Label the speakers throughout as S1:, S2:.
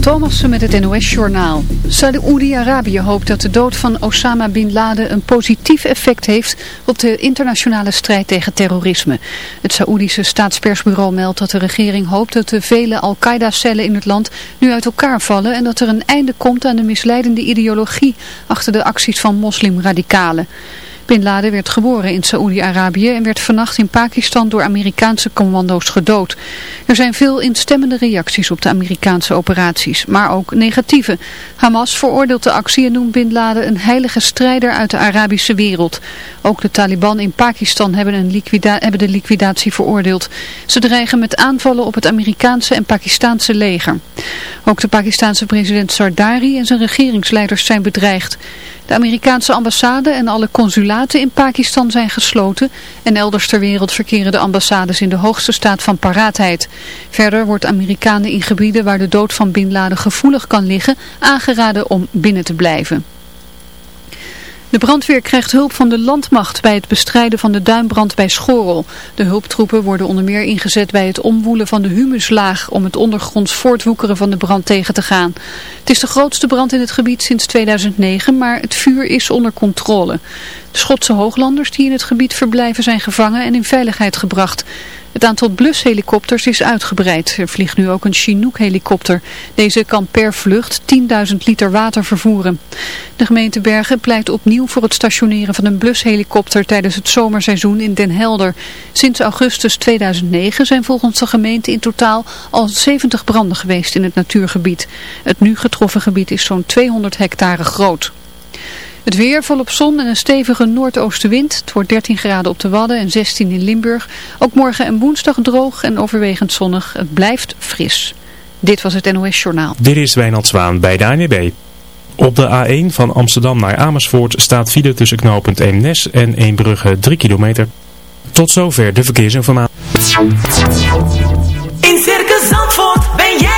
S1: Thomassen met het NOS-journaal. Saoedi-Arabië hoopt dat de dood van Osama Bin Laden een positief effect heeft op de internationale strijd tegen terrorisme. Het Saoedische staatspersbureau meldt dat de regering hoopt dat de vele Al-Qaeda-cellen in het land nu uit elkaar vallen en dat er een einde komt aan de misleidende ideologie achter de acties van moslimradicalen. Bin Laden werd geboren in Saoedi-Arabië en werd vannacht in Pakistan door Amerikaanse commando's gedood. Er zijn veel instemmende reacties op de Amerikaanse operaties, maar ook negatieve. Hamas veroordeelt de actie en noemt Bin Laden een heilige strijder uit de Arabische wereld. Ook de Taliban in Pakistan hebben, een hebben de liquidatie veroordeeld. Ze dreigen met aanvallen op het Amerikaanse en Pakistaanse leger. Ook de Pakistaanse president Sardari en zijn regeringsleiders zijn bedreigd. De Amerikaanse ambassade en alle consulaten in Pakistan zijn gesloten en elders ter wereld verkeren de ambassades in de hoogste staat van paraatheid. Verder wordt Amerikanen in gebieden waar de dood van Bin Laden gevoelig kan liggen aangeraden om binnen te blijven. De brandweer krijgt hulp van de landmacht bij het bestrijden van de duinbrand bij Schorel. De hulptroepen worden onder meer ingezet bij het omwoelen van de humuslaag om het ondergronds voortwoekeren van de brand tegen te gaan. Het is de grootste brand in het gebied sinds 2009, maar het vuur is onder controle. De Schotse hooglanders die in het gebied verblijven zijn gevangen en in veiligheid gebracht. Het aantal blushelikopters is uitgebreid. Er vliegt nu ook een Chinook-helikopter. Deze kan per vlucht 10.000 liter water vervoeren. De gemeente Bergen pleit opnieuw voor het stationeren van een blushelikopter tijdens het zomerseizoen in Den Helder. Sinds augustus 2009 zijn volgens de gemeente in totaal al 70 branden geweest in het natuurgebied. Het nu getroffen gebied is zo'n 200 hectare groot. Het weer volop zon en een stevige noordoostenwind. Het wordt 13 graden op de Wadden en 16 in Limburg. Ook morgen en woensdag droog en overwegend zonnig. Het blijft fris. Dit was het NOS Journaal.
S2: Dit is Wijnald Zwaan bij de ANWB. Op de A1 van Amsterdam naar Amersfoort staat file tussen knooppunt Eemnes en Eembrugge 3 kilometer. Tot zover de verkeersinformatie.
S3: In Circus Zandvoort ben jij.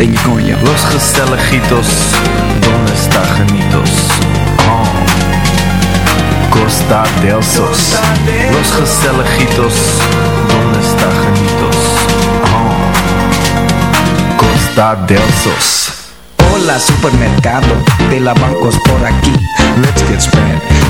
S4: Los gezelligitos, donde está genitos? Oh. Costa del Sos. Los gezelligitos, donde está genitos? Oh. Costa del Sos.
S5: Hola, supermercado de la bancos por aquí.
S6: Let's get Spanish.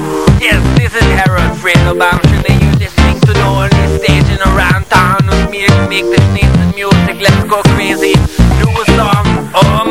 S7: Yes, this is Harold Friedelbaum. Should they use this thing to the only stage around town with me to make this nice music? Let's go crazy. Do a song. Oh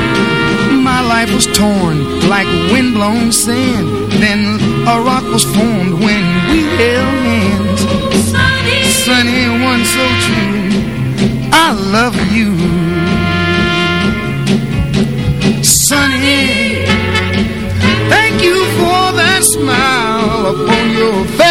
S8: life was torn like windblown sand. Then a rock was formed when we held hands. Sunny, sunny one so true. I love you. Sunny, thank you for that smile upon your face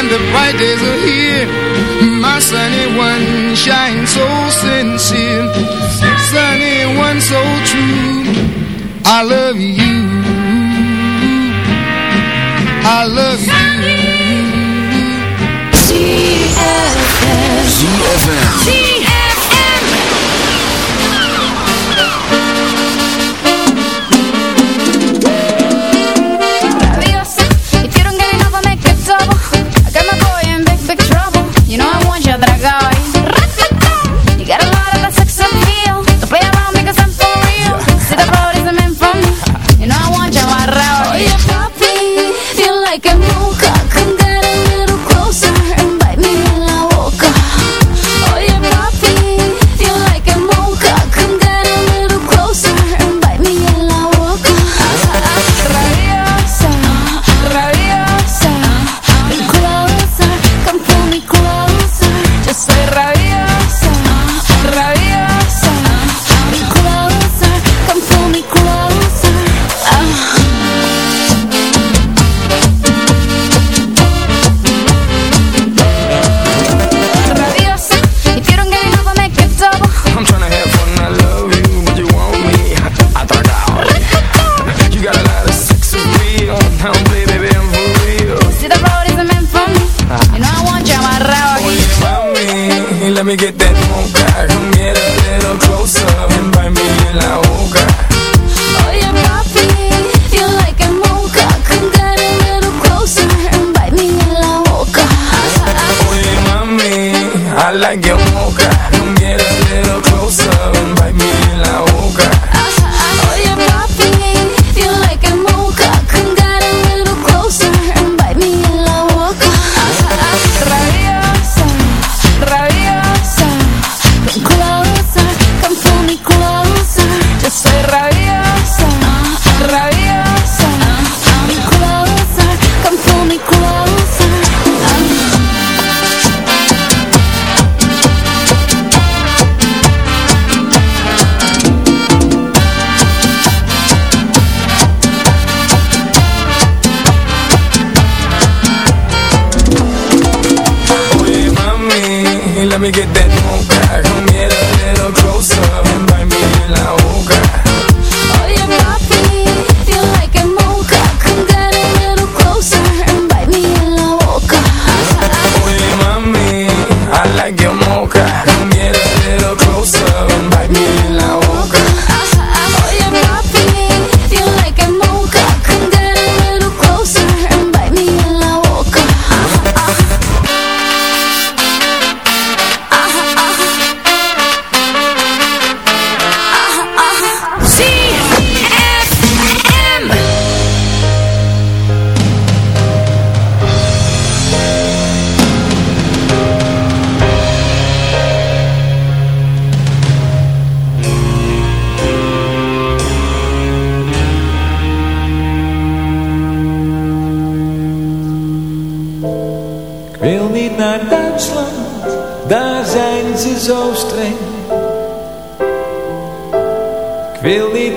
S8: and the bright days are here. My sunny one shines so sincere, sunny one so true. I love you. I love
S9: sunny. you.
S10: ZFM. ZFM.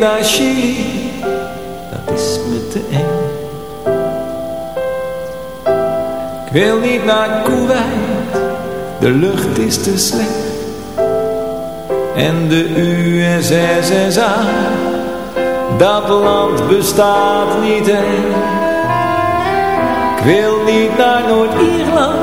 S10: Chili, dat is me te eng. Ik wil niet naar Kuwait, de lucht is te slecht. En de USSSA, dat land bestaat niet echt. Ik wil niet naar Noord-Ierland,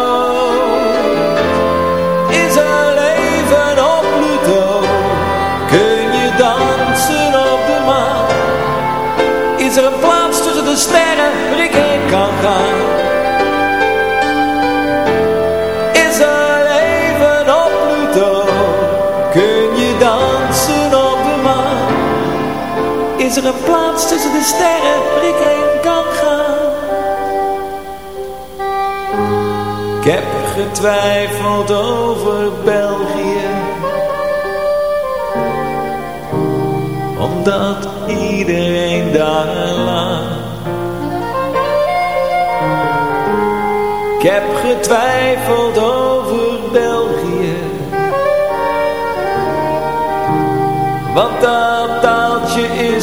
S10: Is plaats tussen de sterren waar ik heen kan gaan? Ik heb getwijfeld over België Omdat iedereen daar lag Ik heb getwijfeld over België Want is